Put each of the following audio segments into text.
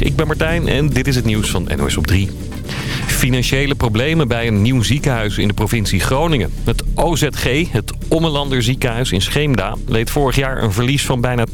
Ik ben Martijn en dit is het nieuws van NOS op 3. Financiële problemen bij een nieuw ziekenhuis in de provincie Groningen. Het OZG, het Ommelander ziekenhuis in Scheemda, leed vorig jaar een verlies van bijna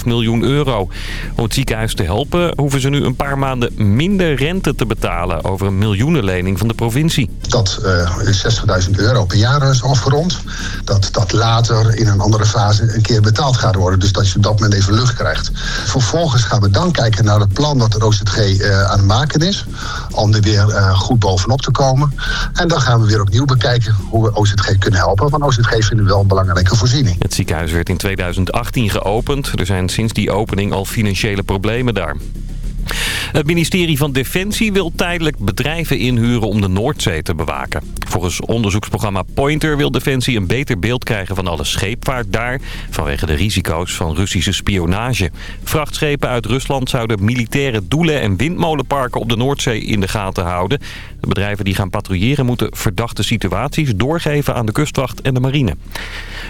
2,5 miljoen euro. Om het ziekenhuis te helpen hoeven ze nu een paar maanden minder rente te betalen over een miljoenenlening van de provincie. Dat uh, is 60.000 euro per jaar is afgerond. Dat dat later in een andere fase een keer betaald gaat worden. Dus dat je op dat moment even lucht krijgt. Vervolgens gaan we dan kijken naar het plan dat de OZG uh, aan het maken is. Om er weer uh, goed bovenop te komen. En dan gaan we weer opnieuw bekijken hoe we OZG kunnen helpen. Want OZG we wel een belangrijke voorziening. Het ziekenhuis werd in 2018 geopend. Er zijn sinds die opening al financiële problemen daar. Het ministerie van Defensie wil tijdelijk bedrijven inhuren om de Noordzee te bewaken. Volgens onderzoeksprogramma Pointer wil Defensie een beter beeld krijgen van alle scheepvaart daar... vanwege de risico's van Russische spionage. Vrachtschepen uit Rusland zouden militaire doelen en windmolenparken op de Noordzee in de gaten houden. Bedrijven die gaan patrouilleren moeten verdachte situaties doorgeven aan de kustwacht en de marine.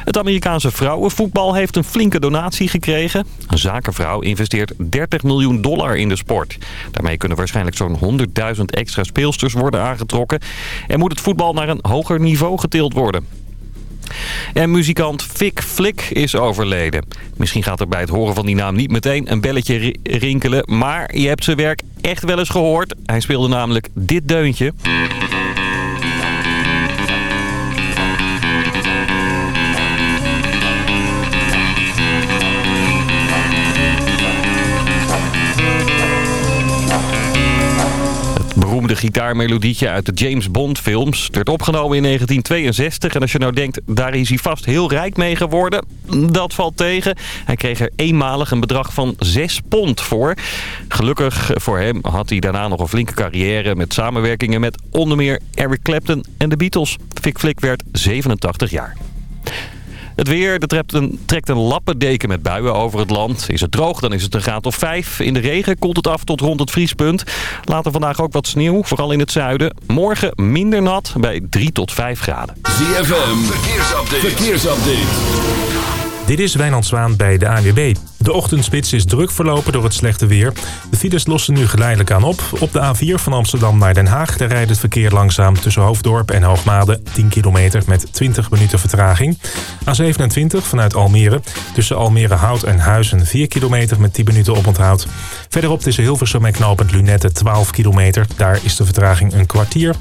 Het Amerikaanse vrouwenvoetbal heeft een flinke donatie gekregen. Een zakenvrouw investeert 30 miljoen dollar in de sport. Daarmee kunnen waarschijnlijk zo'n 100.000 extra speelsters worden aangetrokken. En moet het voetbal naar een hoger niveau getild worden. En muzikant Fik Flik is overleden. Misschien gaat er bij het horen van die naam niet meteen een belletje rinkelen. Maar je hebt zijn werk echt wel eens gehoord. Hij speelde namelijk dit deuntje. Beroemde gitaarmelodietje uit de James Bond films. Het werd opgenomen in 1962 en als je nou denkt, daar is hij vast heel rijk mee geworden. Dat valt tegen. Hij kreeg er eenmalig een bedrag van 6 pond voor. Gelukkig voor hem had hij daarna nog een flinke carrière met samenwerkingen met onder meer Eric Clapton en de Beatles. Fik Flik werd 87 jaar. Het weer, er trekt een, trekt een lappendeken met buien over het land. Is het droog, dan is het een graad of 5. In de regen koelt het af tot rond het vriespunt. Later vandaag ook wat sneeuw, vooral in het zuiden. Morgen minder nat, bij 3 tot 5 graden. ZFM, verkeersupdate. verkeersupdate. Dit is Wijnand Zwaan bij de ANWB. De ochtendspits is druk verlopen door het slechte weer. De files lossen nu geleidelijk aan op. Op de A4 van Amsterdam naar Den Haag... daar rijdt het verkeer langzaam tussen Hoofddorp en Hoogmade... 10 kilometer met 20 minuten vertraging. A27 vanuit Almere. Tussen Almere Hout en Huizen 4 kilometer met 10 minuten oponthoud. Verderop tussen Hilversum en knooppunt Lunette 12 kilometer. Daar is de vertraging een kwartier.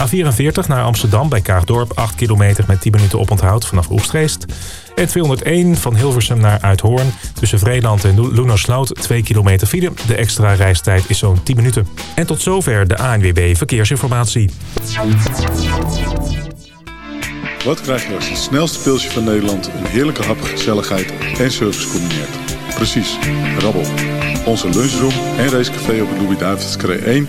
A44 naar Amsterdam bij Kaagdorp 8 kilometer met 10 minuten oponthoud vanaf Oegstreest. En 201 van Hilversum naar Uithoorn. Tussen Vreeland en Loenersloot 2 kilometer file. De extra reistijd is zo'n 10 minuten. En tot zover de ANWB Verkeersinformatie. Wat krijg je als het snelste pilsje van Nederland... een heerlijke hap, gezelligheid en service combineert? Precies, rabbel. Onze lunchroom en racecafé op het Louis-David's 1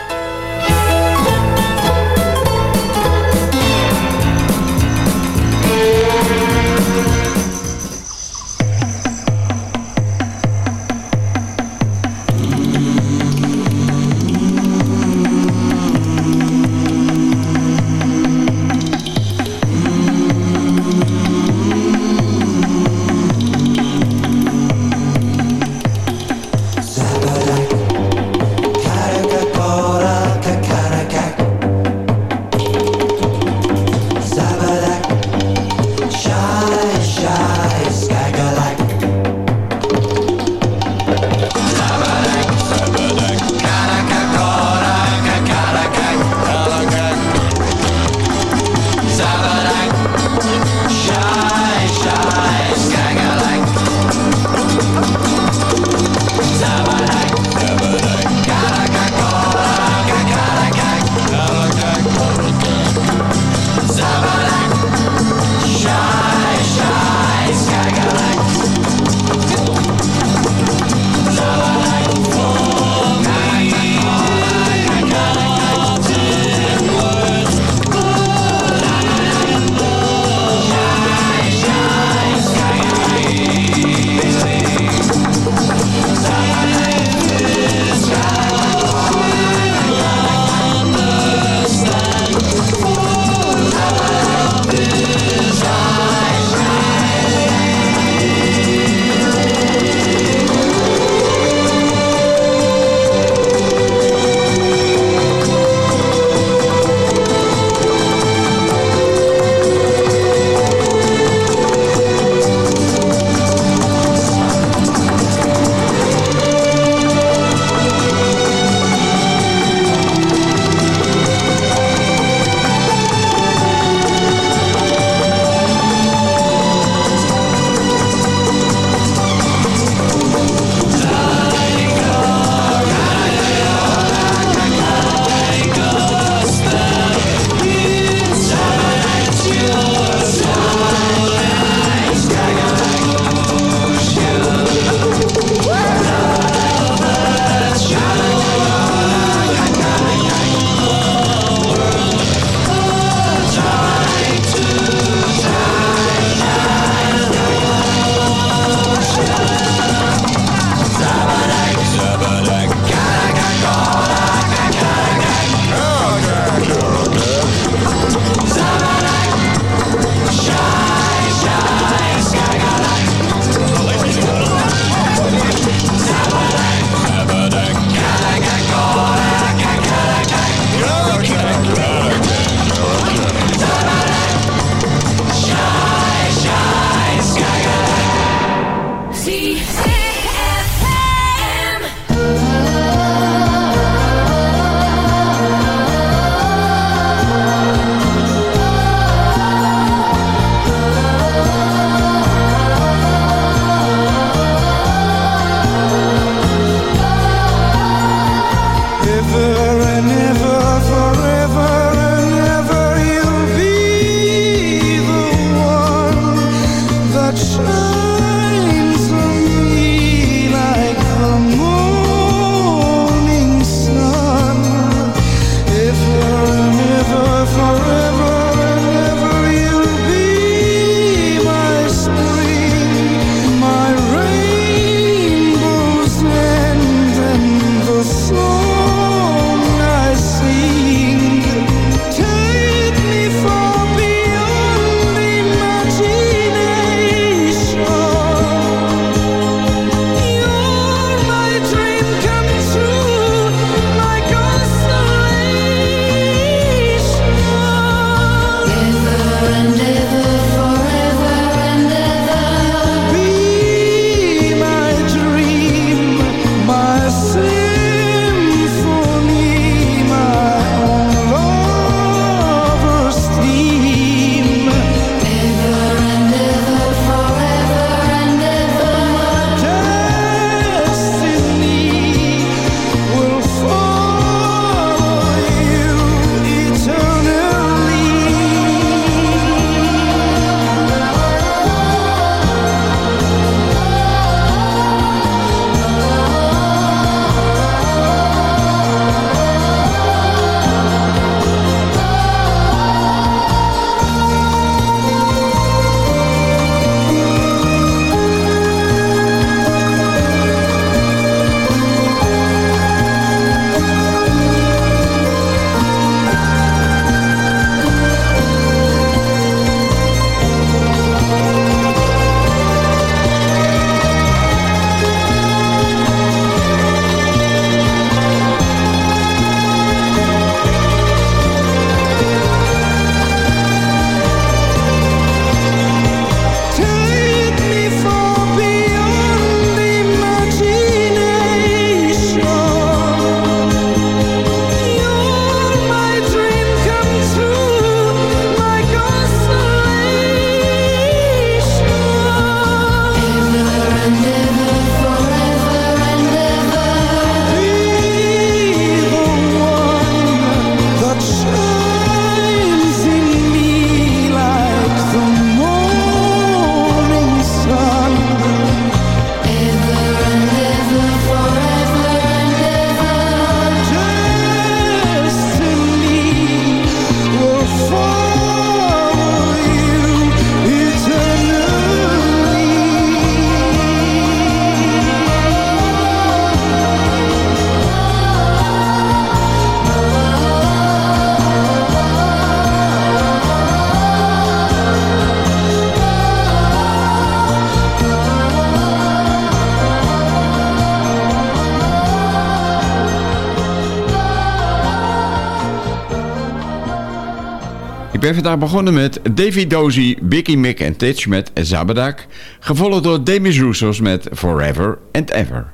Ben vandaag begonnen met Davy Dozy, Bicky Mick en Titch met Zabadak. Gevolgd door Demis Roussos met Forever and Ever.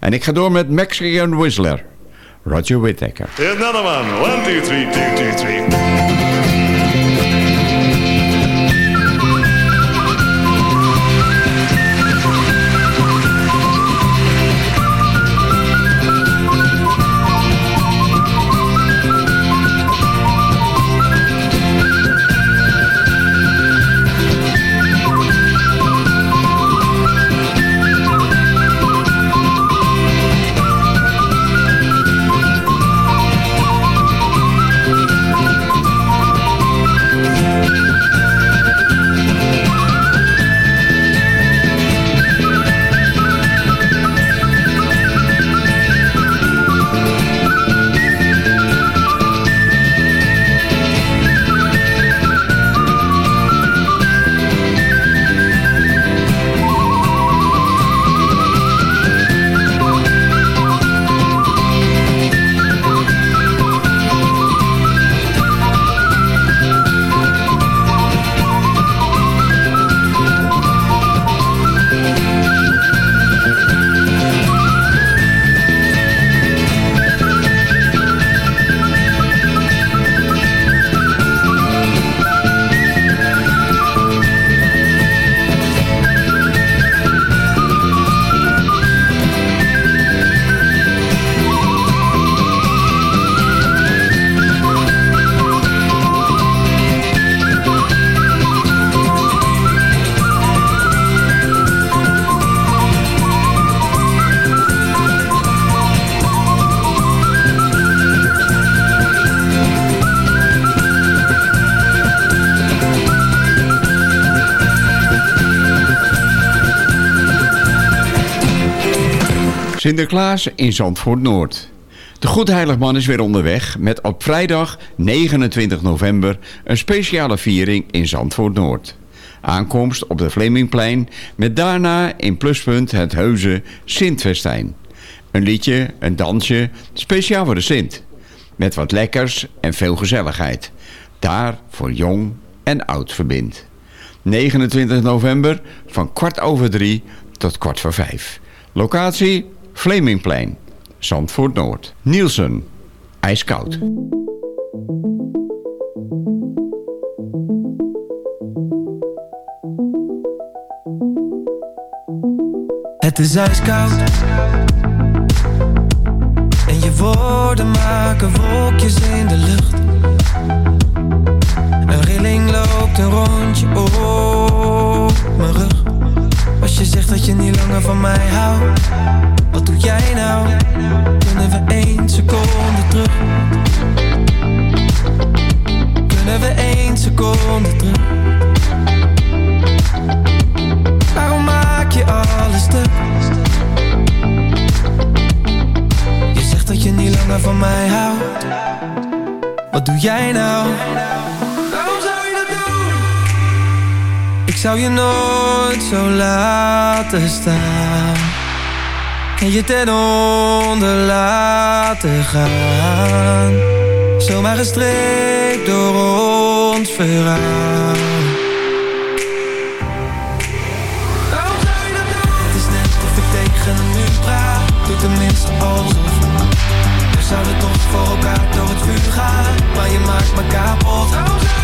En ik ga door met Mexican Whistler, Roger Whittaker. Another one. One, two, three, two, two, three. Sinterklaas in Zandvoort Noord. De Goedheiligman is weer onderweg met op vrijdag 29 november een speciale viering in Zandvoort Noord. Aankomst op de Vlemingplein met daarna in pluspunt het heuse Sintfestijn. Een liedje, een dansje, speciaal voor de Sint. Met wat lekkers en veel gezelligheid. Daar voor jong en oud verbindt. 29 november van kwart over drie tot kwart voor vijf. Locatie Flemingplein, Zandvoort Noord. Nielsen, ijskoud. Het is ijskoud En je woorden maken wolkjes in de lucht Een rilling loopt een rondje op mijn rug Als je zegt dat je niet langer van mij houdt wat doe jij nou? Kunnen we één seconde terug? Kunnen we één seconde terug? Waarom maak je alles stuk? Je zegt dat je niet langer van mij houdt Wat doe jij nou? Zou je nooit zo laten staan en je ten onder laten gaan. Zomaar gestreekt door ons verhaal. Het is net of ik tegen een muur praat. Doe tenminste alsof. We zouden toch voor elkaar door het vuur gaan. Maar je maakt me kapot.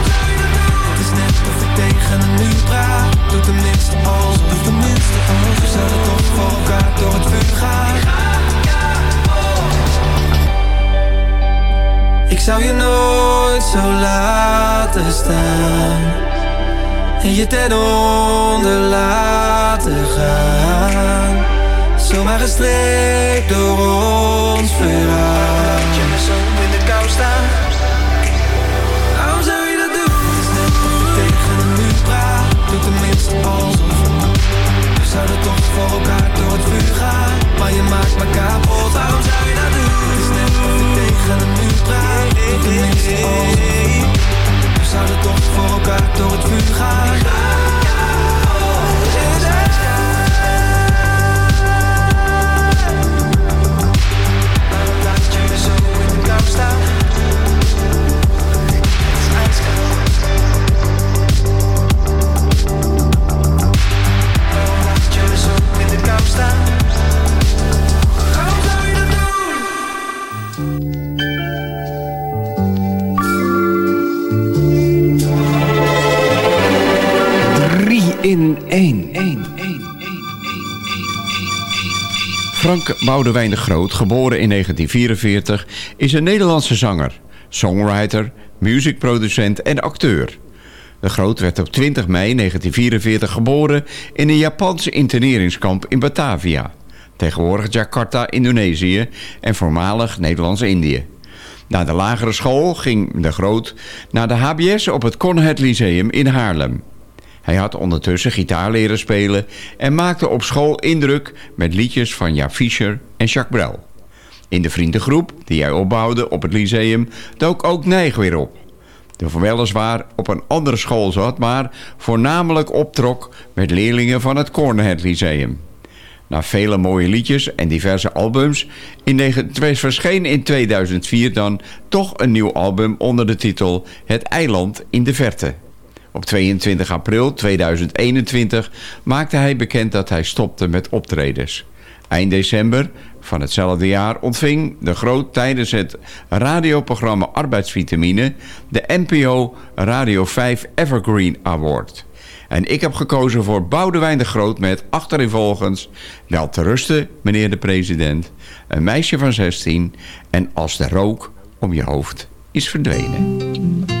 tegen een muur praat Doe tenminste als, doe tenminste als We zouden toch voor elkaar door het vuur gaan. Ik zou je nooit zo laten staan. En je ten onder laten gaan. Zomaar gestreept door ons verhaal. Laat je me zo in de kou staan voor elkaar door het vuur gaan. Maar je maakt me kapot Boudewijn de Groot, geboren in 1944, is een Nederlandse zanger, songwriter, musicproducent en acteur. De Groot werd op 20 mei 1944 geboren in een Japans interneringskamp in Batavia, tegenwoordig Jakarta, Indonesië en voormalig Nederlands-Indië. Na de lagere school ging de Groot naar de HBS op het Conrad Lyceum in Haarlem. Hij had ondertussen gitaar leren spelen en maakte op school indruk met liedjes van Jaap Fischer en Jacques Brel. In de vriendengroep die hij opbouwde op het lyceum dook ook Nijg weer op. De weliswaar op een andere school zat, maar voornamelijk optrok met leerlingen van het Cornhead Lyceum. Na vele mooie liedjes en diverse albums in verscheen in 2004 dan toch een nieuw album onder de titel Het Eiland in de Verte. Op 22 april 2021 maakte hij bekend dat hij stopte met optredens. Eind december van hetzelfde jaar ontving de Groot tijdens het radioprogramma Arbeidsvitamine de NPO Radio 5 Evergreen Award. En ik heb gekozen voor Boudewijn de Groot met achtereenvolgens Wel te rusten, meneer de president, een meisje van 16 en als de rook om je hoofd is verdwenen.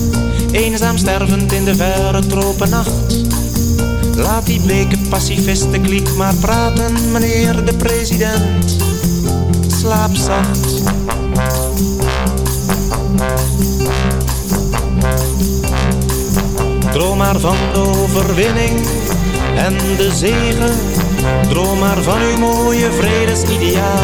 eenzaam stervend in de verre tropennacht. Laat die bleke pacifisten kliek maar praten, meneer de president. Slaap zacht. Droom maar van de overwinning en de zegen. Droom maar van uw mooie vredesideaal.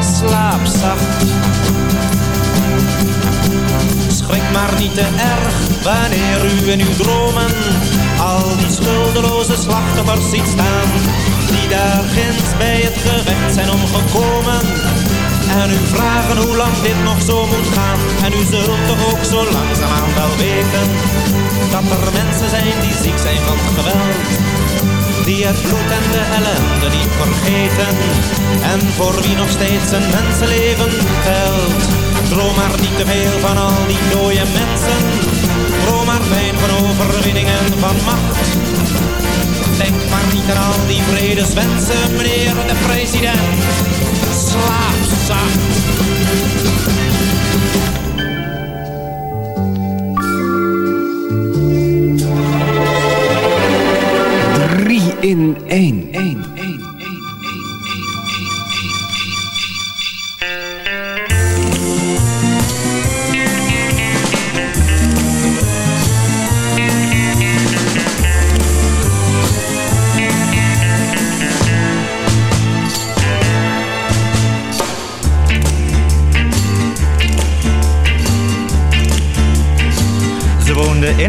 Slaap zacht. Schrik maar niet te erg wanneer u in uw dromen al die schuldeloze slachtoffers ziet staan. Die daar ginds bij het gevecht zijn omgekomen. En u vragen hoe lang dit nog zo moet gaan. En u zult toch ook zo langzaamaan wel weten. Dat er mensen zijn die ziek zijn van geweld. Die het bloed en de ellende niet vergeten. En voor wie nog steeds een mensenleven telt. Droom maar niet te veel van al die dode mensen. ego maar fijn van overwinningen van macht. Denk maar niet aan al die vredeswensen, meneer de president. Slaap zacht. In één.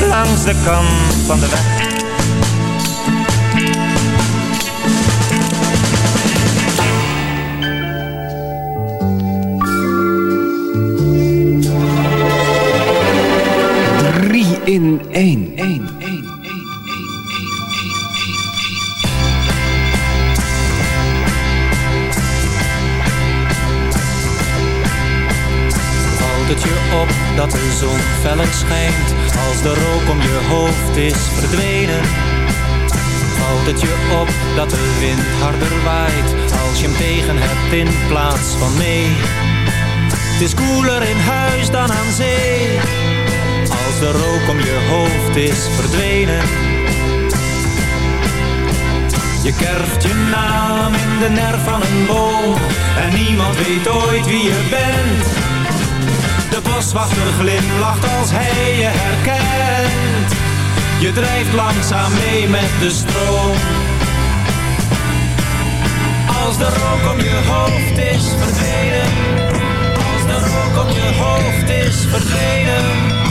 langs de kant van de weg. Drie in één. één. Valt het je op dat de zon feller schijnt Als de rook om je hoofd is verdwenen Valt het je op dat de wind harder waait. Als je hem tegen hebt in plaats van mee. Het is koeler in huis dan aan zee. Als de rook om je hoofd is verdwenen. Je kerft je naam in de nerf van een boom. En niemand weet ooit wie je bent boswachter glimlacht als hij je herkent. Je drijft langzaam mee met de stroom. Als de rook om je hoofd is verdwenen. Als de rook om je hoofd is verdwenen.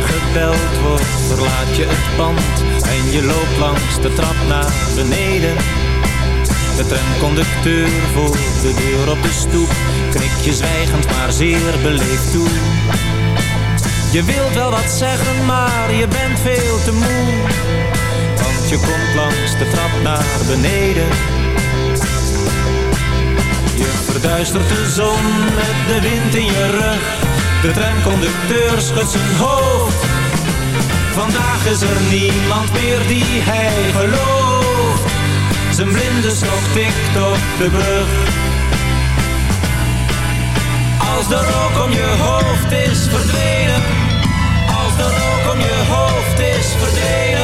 Er wordt, verlaat je het pand en je loopt langs de trap naar beneden. De tramconducteur voor de deur op de stoep knikt je zwijgend maar zeer beleefd toe. Je wilt wel wat zeggen, maar je bent veel te moe. Want je komt langs de trap naar beneden. Verduistert de zon met de wind in je rug. De tramconducteur schudt zijn hoofd. Vandaag is er niemand meer die hij gelooft. Zijn blinde stok tikt op de brug. Als de rook om je hoofd is verdwenen. Als de rook om je hoofd is verdwenen.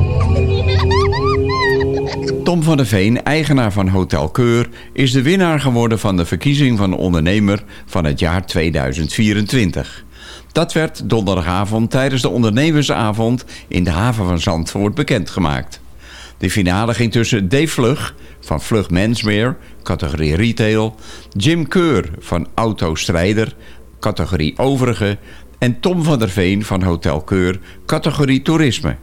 Tom van der Veen, eigenaar van Hotel Keur, is de winnaar geworden van de verkiezing van ondernemer van het jaar 2024. Dat werd donderdagavond tijdens de ondernemersavond in de haven van Zandvoort bekendgemaakt. De finale ging tussen Dave Vlug van Vlug Menswear, categorie retail, Jim Keur van Auto Strijder, categorie overige en Tom van der Veen van Hotel Keur, categorie toerisme.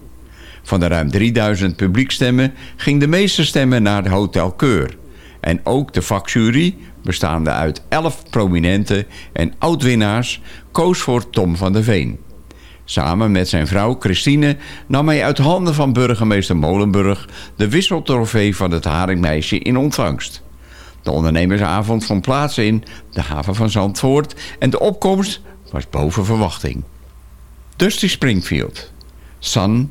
Van de ruim 3000 publiekstemmen ging de meeste stemmen naar de Hotel Keur. En ook de vakjury, bestaande uit 11 prominente en oud-winnaars, koos voor Tom van der Veen. Samen met zijn vrouw Christine nam hij uit handen van burgemeester Molenburg... de wisseltrofee van het Haringmeisje in ontvangst. De ondernemersavond vond plaats in de haven van Zandvoort... en de opkomst was boven verwachting. Dusty Springfield, son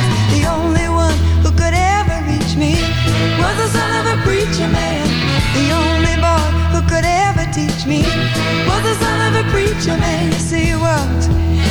reach me was the son of a preacher man. The only boy who could ever teach me was the son of a preacher man. Yes, he was.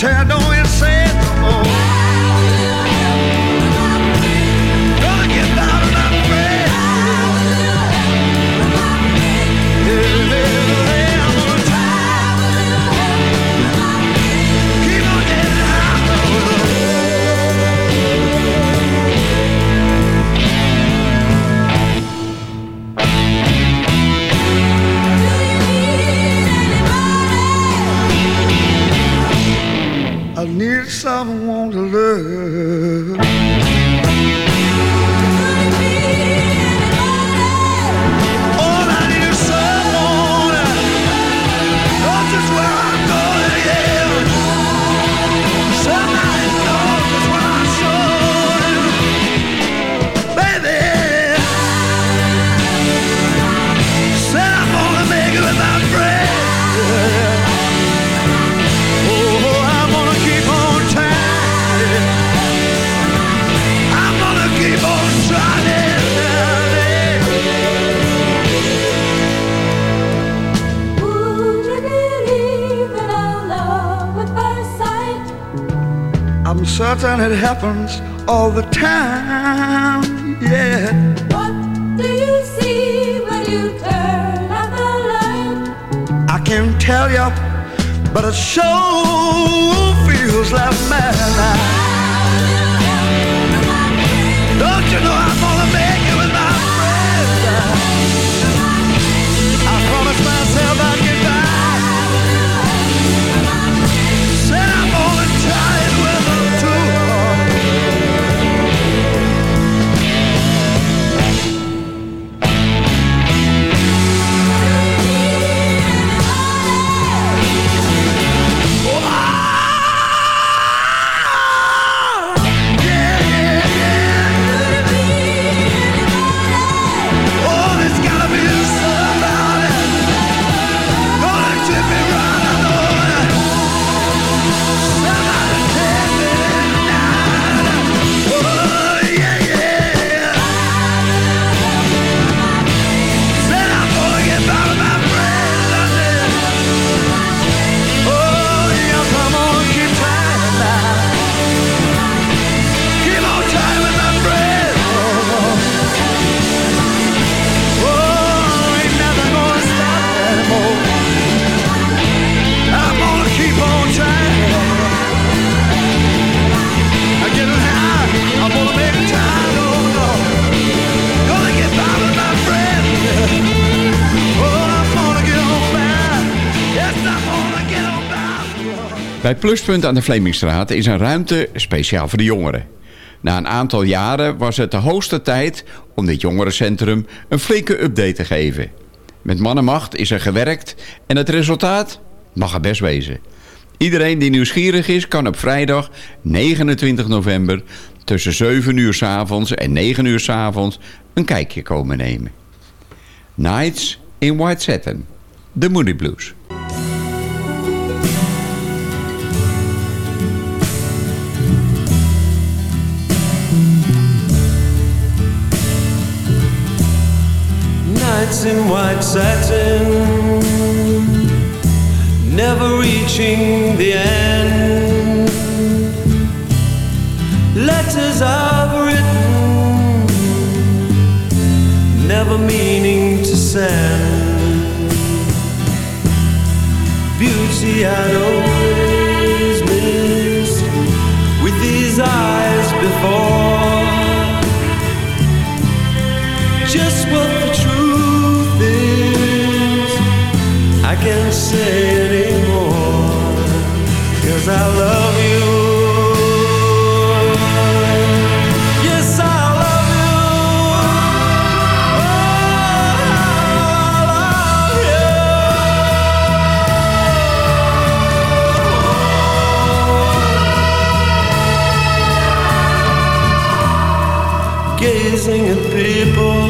tear down. Happens all the time. Yeah. What do you see when you turn out the light? I can't tell you, but it sure Pluspunt aan de Vlemingstraat is een ruimte speciaal voor de jongeren. Na een aantal jaren was het de hoogste tijd om dit jongerencentrum een flinke update te geven. Met mannenmacht is er gewerkt en het resultaat mag er best wezen. Iedereen die nieuwsgierig is kan op vrijdag 29 november tussen 7 uur s avonds en 9 uur s avonds een kijkje komen nemen. Nights in White Satin, de Moody Blues. In white satin, never reaching the end. Letters I've written, never meaning to send. Beauty I'd Can't say anymore. Cause I love you. Yes, I love you. Oh, I love you. Gazing at people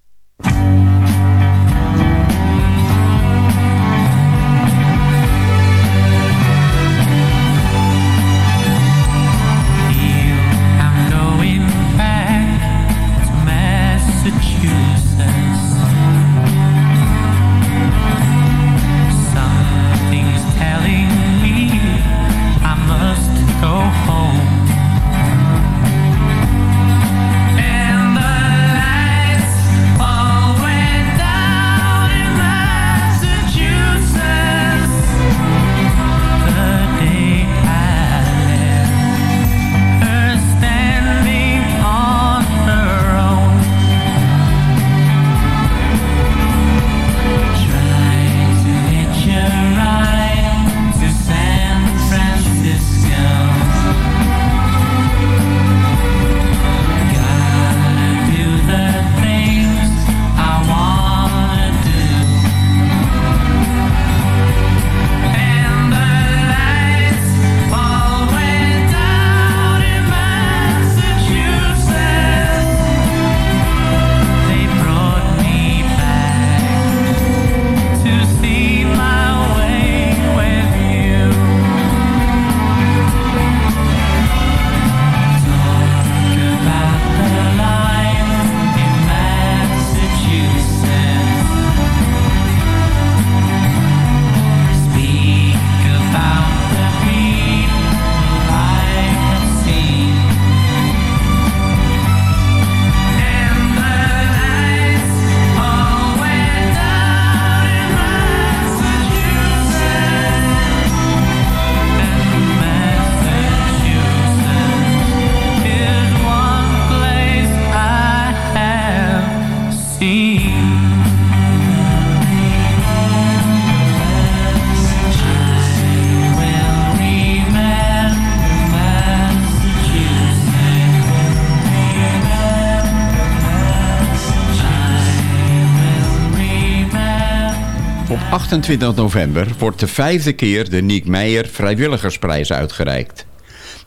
28 november wordt de vijfde keer de Niek Meijer Vrijwilligersprijs uitgereikt.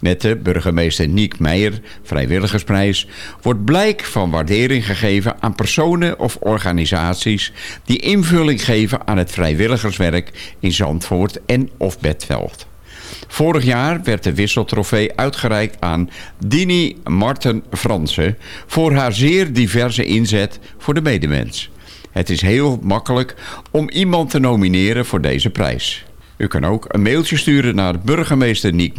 Met de burgemeester Niek Meijer Vrijwilligersprijs wordt blijk van waardering gegeven aan personen of organisaties die invulling geven aan het vrijwilligerswerk in Zandvoort en of Bedveld. Vorig jaar werd de wisseltrofee uitgereikt aan Dini Marten Fransen voor haar zeer diverse inzet voor de medemens. Het is heel makkelijk om iemand te nomineren voor deze prijs. U kan ook een mailtje sturen naar burgemeester Niek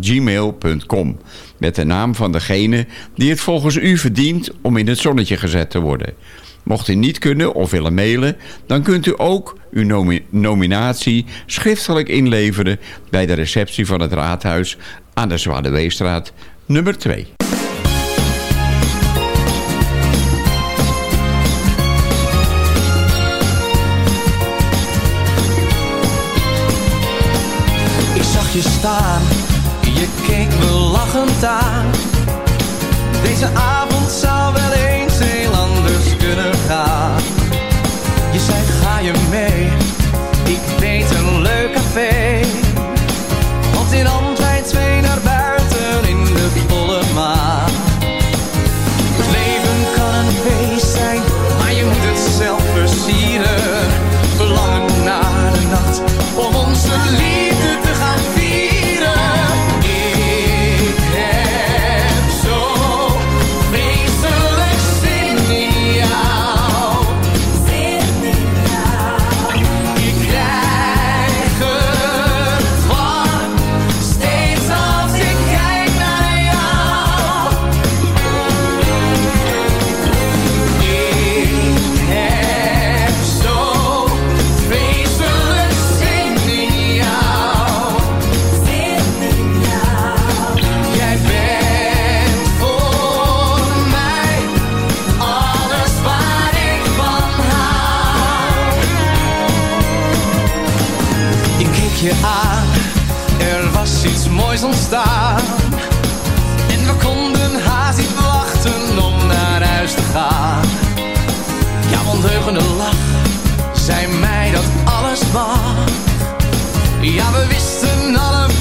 gmail.com met de naam van degene die het volgens u verdient om in het zonnetje gezet te worden. Mocht u niet kunnen of willen mailen, dan kunt u ook uw nomi nominatie schriftelijk inleveren bij de receptie van het raadhuis aan de Zwaardeweestraat nummer 2. Je staan, je keek me lachend aan. Deze avond En we konden haast niet wachten om naar huis te gaan. Jouw ondeugende lach zei mij dat alles mag. Ja, we wisten allebei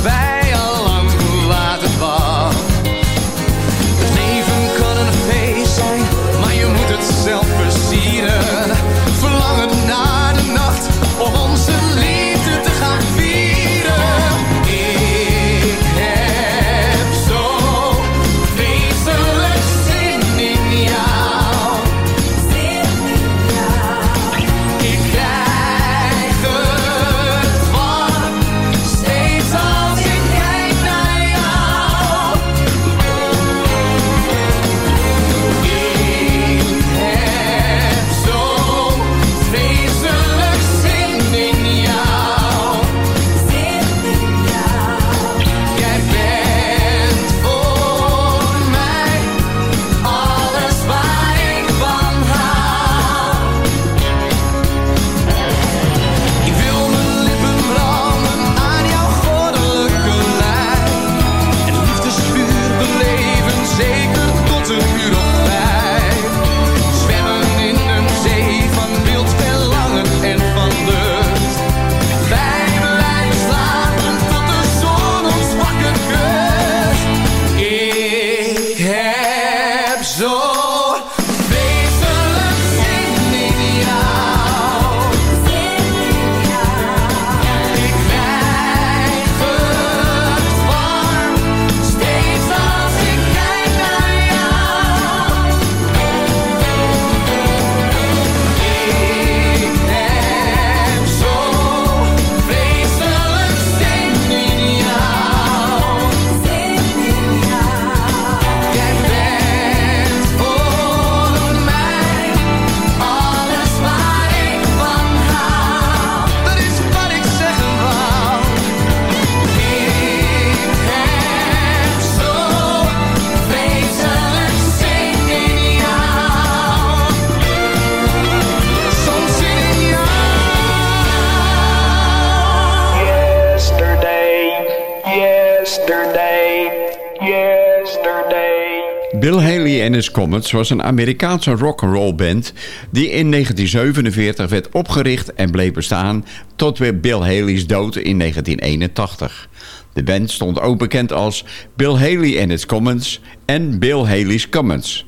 was een Amerikaanse rock'n'roll band die in 1947 werd opgericht en bleef bestaan tot weer Bill Haley's dood in 1981. De band stond ook bekend als Bill Haley and his Comets en Bill Haley's Comets.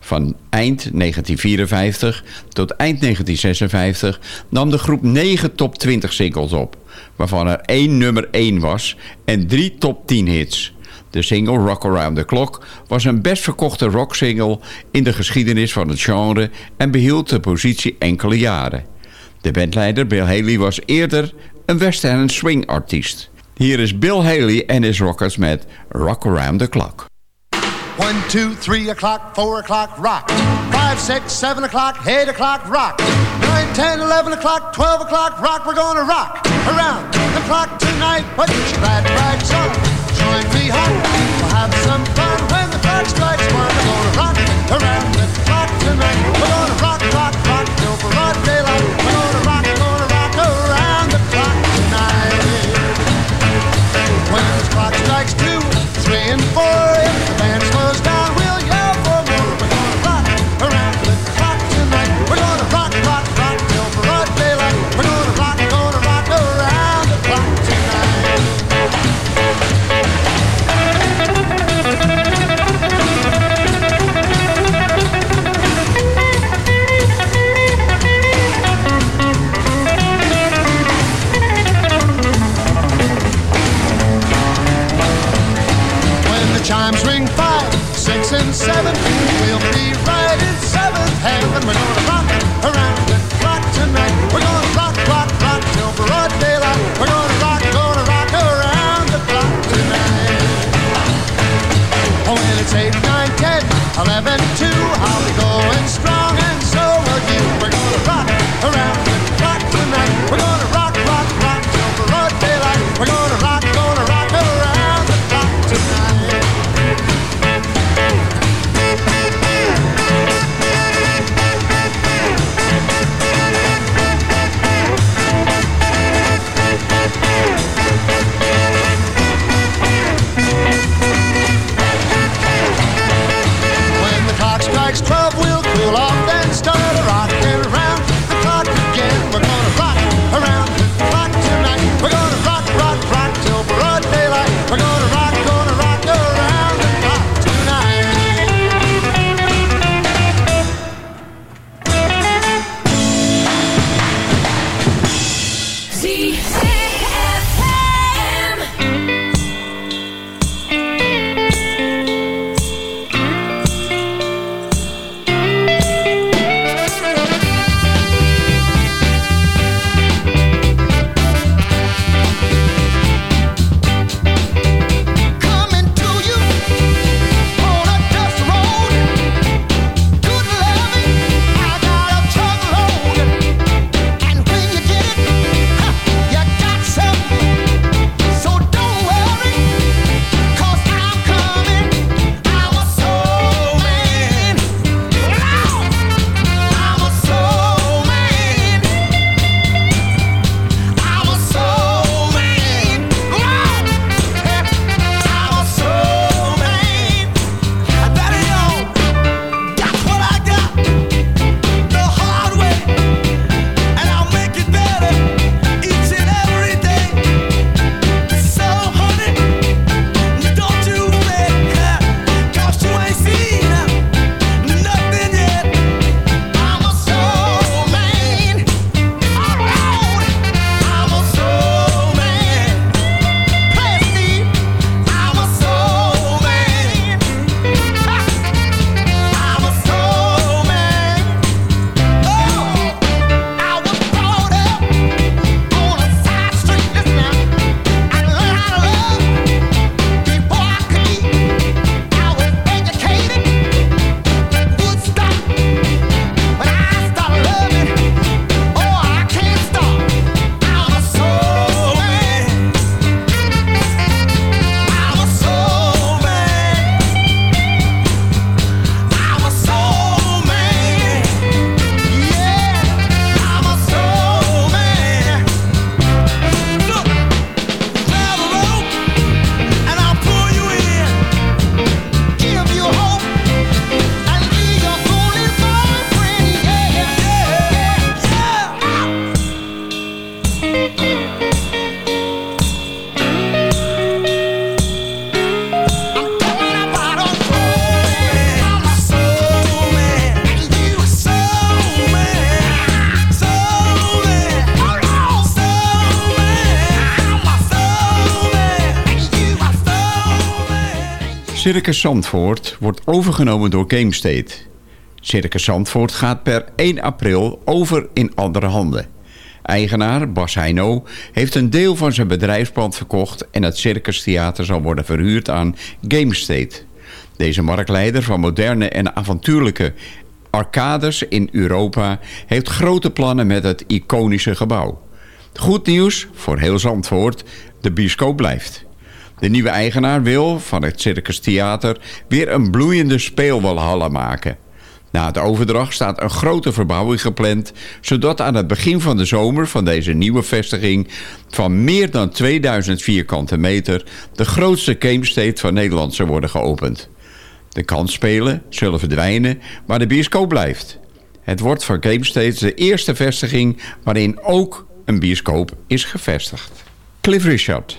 Van eind 1954 tot eind 1956 nam de groep 9 top 20 singles op, waarvan er één nummer 1 was en drie top 10 hits. De single Rock Around the Clock was een best verkochte rocksingle in de geschiedenis van het genre en behield de positie enkele jaren. De bandleider Bill Haley was eerder een western swing artiest. Hier is Bill Haley en his Rockers met Rock Around the Clock. One, two, three o'clock, four o'clock, rock. Five, six, seven o'clock, eight o'clock, rock. Nine, ten, eleven o'clock, twelve o'clock, rock. We're gonna rock around the clock tonight. Put your glad rags on, join me. We'll have some fun when the clock strikes one. We're gonna rock around the clock tonight. We're gonna rock, rock, broad daylight. We're gonna rock, gonna rock around the clock tonight. When the clock strikes two, three, and four, Circus Zandvoort wordt overgenomen door GameState. Circus Zandvoort gaat per 1 april over in andere handen. Eigenaar Bas Heino heeft een deel van zijn bedrijfspand verkocht... en het Circus Theater zal worden verhuurd aan GameState. Deze marktleider van moderne en avontuurlijke arcades in Europa... heeft grote plannen met het iconische gebouw. Goed nieuws voor heel Zandvoort, de bioscoop blijft. De nieuwe eigenaar wil van het Circus Theater weer een bloeiende speelwalhalle maken. Na het overdracht staat een grote verbouwing gepland... zodat aan het begin van de zomer van deze nieuwe vestiging... van meer dan 2000 vierkante meter... de grootste gamestate van Nederland zal worden geopend. De kansspelen zullen verdwijnen, maar de bioscoop blijft. Het wordt voor GameState de eerste vestiging... waarin ook een bioscoop is gevestigd. Cliff Richard.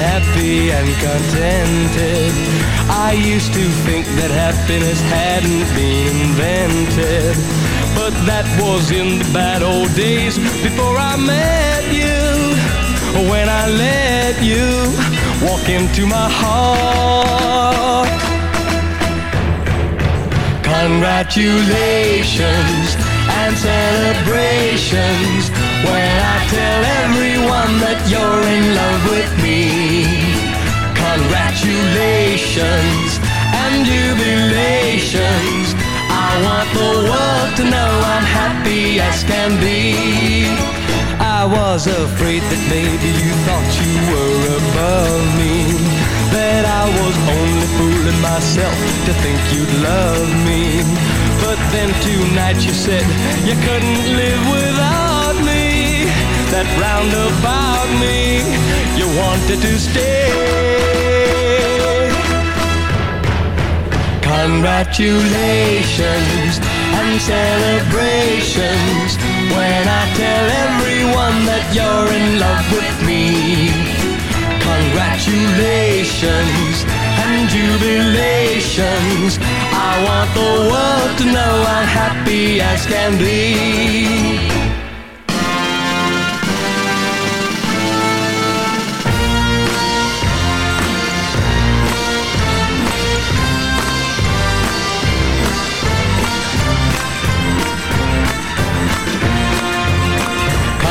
happy and contented? I used to think that happiness hadn't been invented. But that was in the bad old days before I met you. When I let you walk into my heart. Congratulations and celebrations when I tell everyone that you're in love with me. Congratulations and jubilations. I want the world to know I'm happy as can be. I was afraid that maybe you thought you were above me. That I was only fooling myself to think you'd love me. But then tonight you said you couldn't live without me. That round about me, you wanted to stay. Congratulations and celebrations when I tell everyone that you're in love with me. Congratulations and jubilations. I want the world to know I'm happy as can be.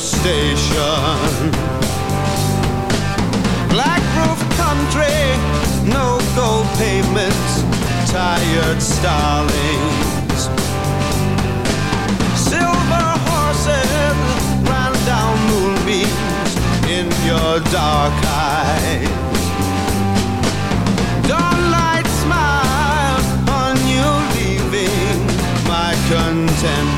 Station. Black roof country, no gold pavements, tired starlings. Silver horses ran down moonbeams in your dark eyes. Dawnlight smile on you leaving my contentment.